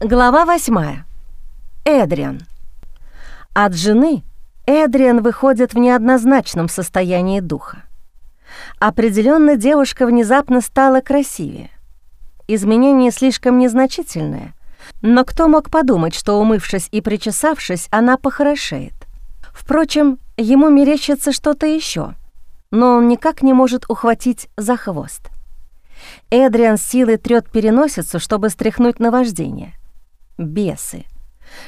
Глава восьмая. Эдриан. От жены Эдриан выходит в неоднозначном состоянии духа. Определенно девушка внезапно стала красивее. Изменение слишком незначительное, но кто мог подумать, что, умывшись и причесавшись, она похорошеет? Впрочем, ему мерещится что-то еще, но он никак не может ухватить за хвост. Эдриан силой трёт переносицу, чтобы стряхнуть наваждение. Бесы.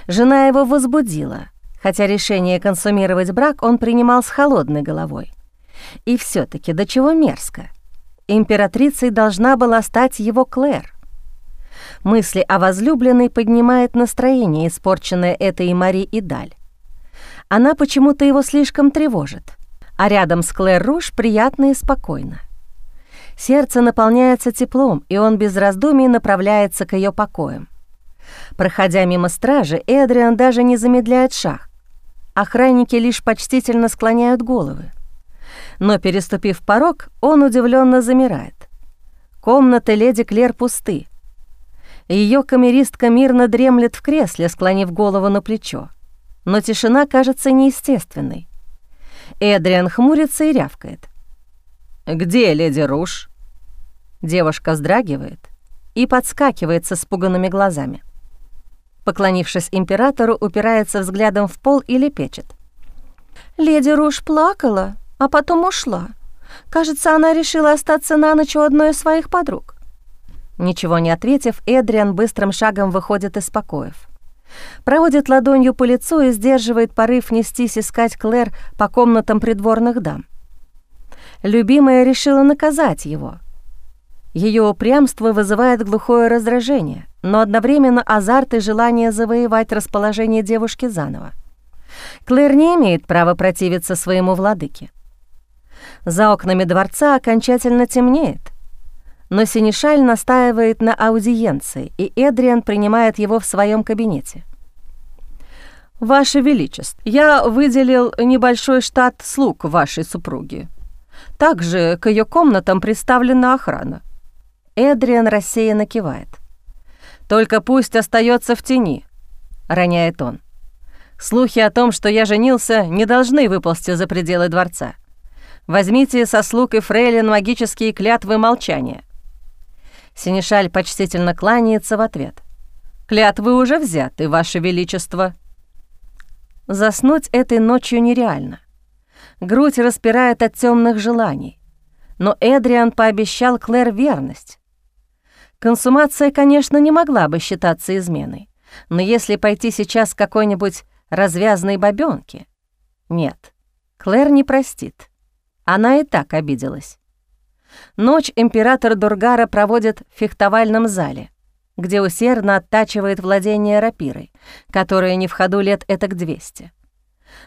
Жена его возбудила, хотя решение консумировать брак он принимал с холодной головой. И все таки до чего мерзко. Императрицей должна была стать его Клэр. Мысли о возлюбленной поднимает настроение, испорченное этой Мари и Даль. Она почему-то его слишком тревожит, а рядом с Клэр Руш приятно и спокойно. Сердце наполняется теплом, и он без раздумий направляется к ее покоям. Проходя мимо стражи, Эдриан даже не замедляет шаг. Охранники лишь почтительно склоняют головы. Но, переступив порог, он удивленно замирает. Комнаты леди Клер пусты. Ее камеристка мирно дремлет в кресле, склонив голову на плечо. Но тишина кажется неестественной. Эдриан хмурится и рявкает. «Где леди Руш?» Девушка вздрагивает и подскакивает с испуганными глазами. Поклонившись императору, упирается взглядом в пол и лепечет. «Леди Руш плакала, а потом ушла. Кажется, она решила остаться на ночь у одной из своих подруг». Ничего не ответив, Эдриан быстрым шагом выходит из покоев. Проводит ладонью по лицу и сдерживает порыв нестись искать Клэр по комнатам придворных дам. Любимая решила наказать его — ее упрямство вызывает глухое раздражение, но одновременно азарт и желание завоевать расположение девушки заново. Клэр не имеет права противиться своему владыке. За окнами дворца окончательно темнеет, но Синишаль настаивает на аудиенции, и Эдриан принимает его в своем кабинете. «Ваше Величество, я выделил небольшой штат слуг вашей супруги. Также к ее комнатам представлена охрана. Эдриан рассеянно кивает. «Только пусть остается в тени», — роняет он. «Слухи о том, что я женился, не должны выползти за пределы дворца. Возьмите со слуг и фрейлин магические клятвы молчания». Синишаль почтительно кланяется в ответ. «Клятвы уже взяты, Ваше Величество». Заснуть этой ночью нереально. Грудь распирает от темных желаний. Но Эдриан пообещал Клэр верность. Консумация, конечно, не могла бы считаться изменой, но если пойти сейчас к какой-нибудь развязной бабёнке... Нет, Клэр не простит. Она и так обиделась. Ночь император Дургара проводит в фехтовальном зале, где усердно оттачивает владение рапирой, которая не в ходу лет этак 200.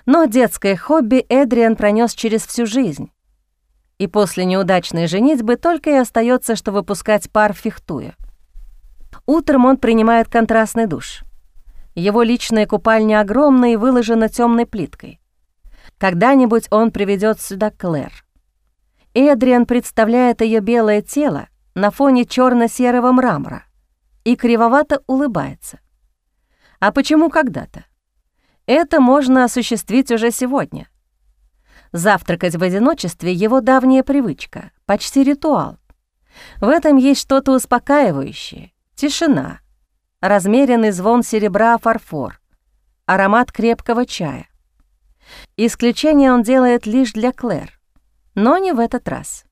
Но детское хобби Эдриан пронес через всю жизнь, и после неудачной женитьбы только и остается, что выпускать пар фехтуя. Утром он принимает контрастный душ. Его личная купальня огромная и выложена темной плиткой. Когда-нибудь он приведет сюда Клэр. Эдриан представляет ее белое тело на фоне черно серого мрамора и кривовато улыбается. А почему когда-то? Это можно осуществить уже сегодня. Завтракать в одиночестве — его давняя привычка, почти ритуал. В этом есть что-то успокаивающее, тишина, размеренный звон серебра фарфор, аромат крепкого чая. Исключение он делает лишь для Клэр, но не в этот раз.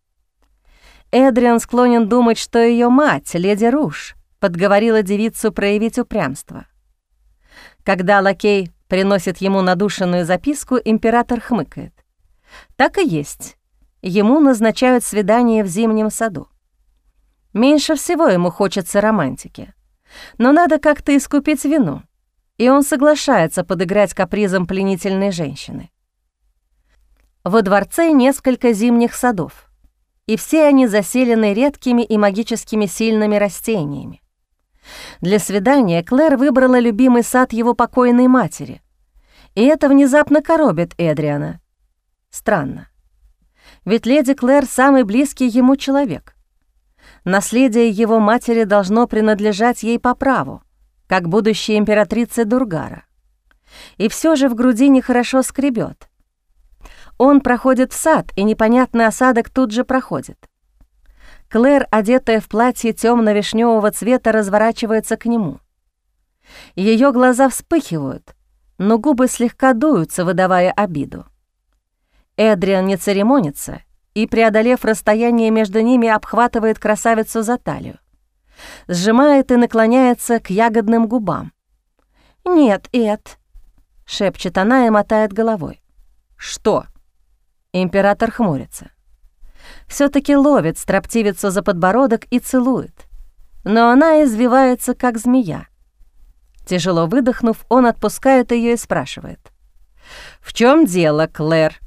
Эдриан склонен думать, что ее мать, леди Руш, подговорила девицу проявить упрямство. Когда лакей приносит ему надушенную записку, император хмыкает. Так и есть. Ему назначают свидание в зимнем саду. Меньше всего ему хочется романтики. Но надо как-то искупить вину, и он соглашается подыграть капризам пленительной женщины. Во дворце несколько зимних садов, и все они заселены редкими и магическими сильными растениями. Для свидания Клэр выбрала любимый сад его покойной матери, и это внезапно коробит Эдриана, Странно. Ведь леди Клэр — самый близкий ему человек. Наследие его матери должно принадлежать ей по праву, как будущей императрицы Дургара. И все же в груди нехорошо скребет. Он проходит в сад, и непонятный осадок тут же проходит. Клэр, одетая в платье темно вишневого цвета, разворачивается к нему. Ее глаза вспыхивают, но губы слегка дуются, выдавая обиду. Эдриан не церемонится и, преодолев расстояние между ними, обхватывает красавицу за талию. Сжимает и наклоняется к ягодным губам. «Нет, Эд», — шепчет она и мотает головой. «Что?» Император хмурится. все таки ловит строптивицу за подбородок и целует. Но она извивается, как змея. Тяжело выдохнув, он отпускает ее и спрашивает. «В чем дело, Клэр?»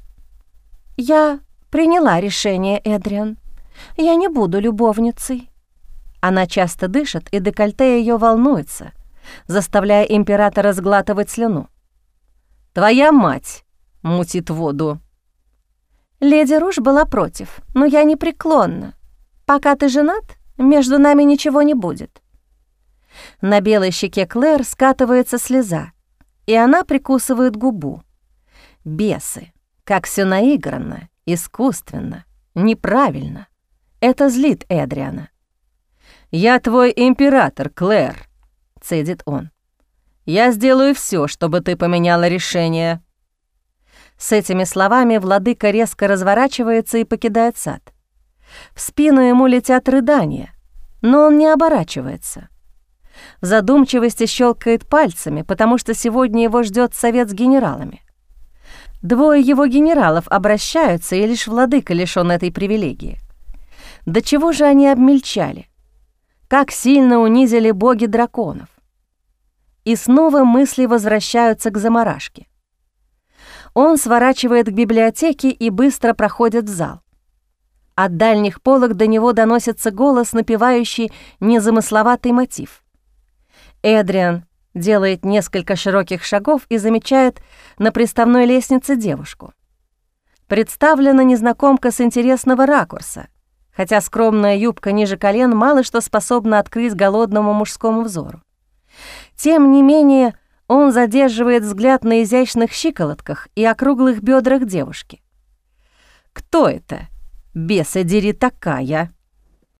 «Я приняла решение, Эдриан. Я не буду любовницей». Она часто дышит, и декольте ее волнуется, заставляя императора сглатывать слюну. «Твоя мать мутит воду». Леди Руж была против, но я непреклонна. Пока ты женат, между нами ничего не будет. На белой щеке Клэр скатывается слеза, и она прикусывает губу. Бесы. Как все наигранно, искусственно, неправильно. Это злит Эдриана. «Я твой император, Клэр», — цедит он. «Я сделаю все, чтобы ты поменяла решение». С этими словами владыка резко разворачивается и покидает сад. В спину ему летят рыдания, но он не оборачивается. В задумчивости щелкает пальцами, потому что сегодня его ждет совет с генералами. Двое его генералов обращаются, и лишь владыка лишён этой привилегии. До чего же они обмельчали? Как сильно унизили боги драконов? И снова мысли возвращаются к заморашке. Он сворачивает к библиотеке и быстро проходит в зал. От дальних полок до него доносится голос, напевающий незамысловатый мотив. Эдриан делает несколько широких шагов и замечает на приставной лестнице девушку. Представлена незнакомка с интересного ракурса, хотя скромная юбка ниже колен мало что способна открыть голодному мужскому взору. Тем не менее, он задерживает взгляд на изящных щиколотках и округлых бедрах девушки. «Кто это? Беса дери такая!»